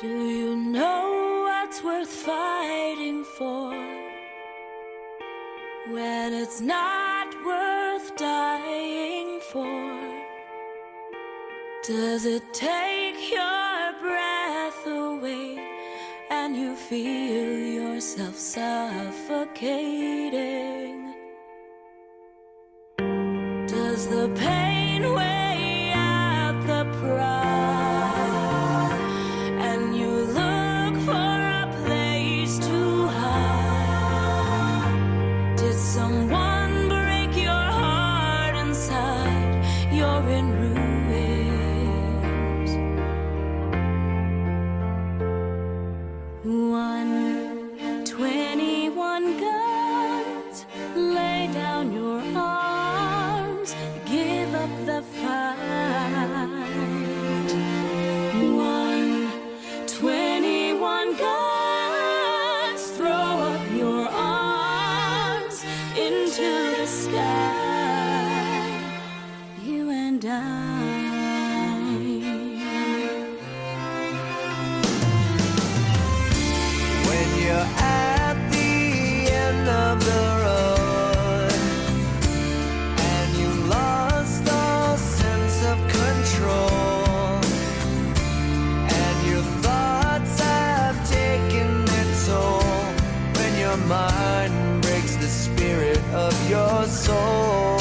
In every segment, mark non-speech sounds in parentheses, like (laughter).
Do you know what's worth fighting for? When it's not worth dying for? Does it take your breath away and you feel yourself suffocating? Does the pain 21, guns. Lay down your arms, give up the fight. One, twenty-one 21 guns. Throw up your arms into the sky. of your soul.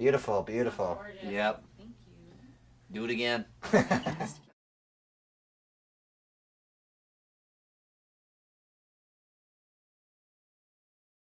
Beautiful, beautiful. Yep. Do it again. (laughs)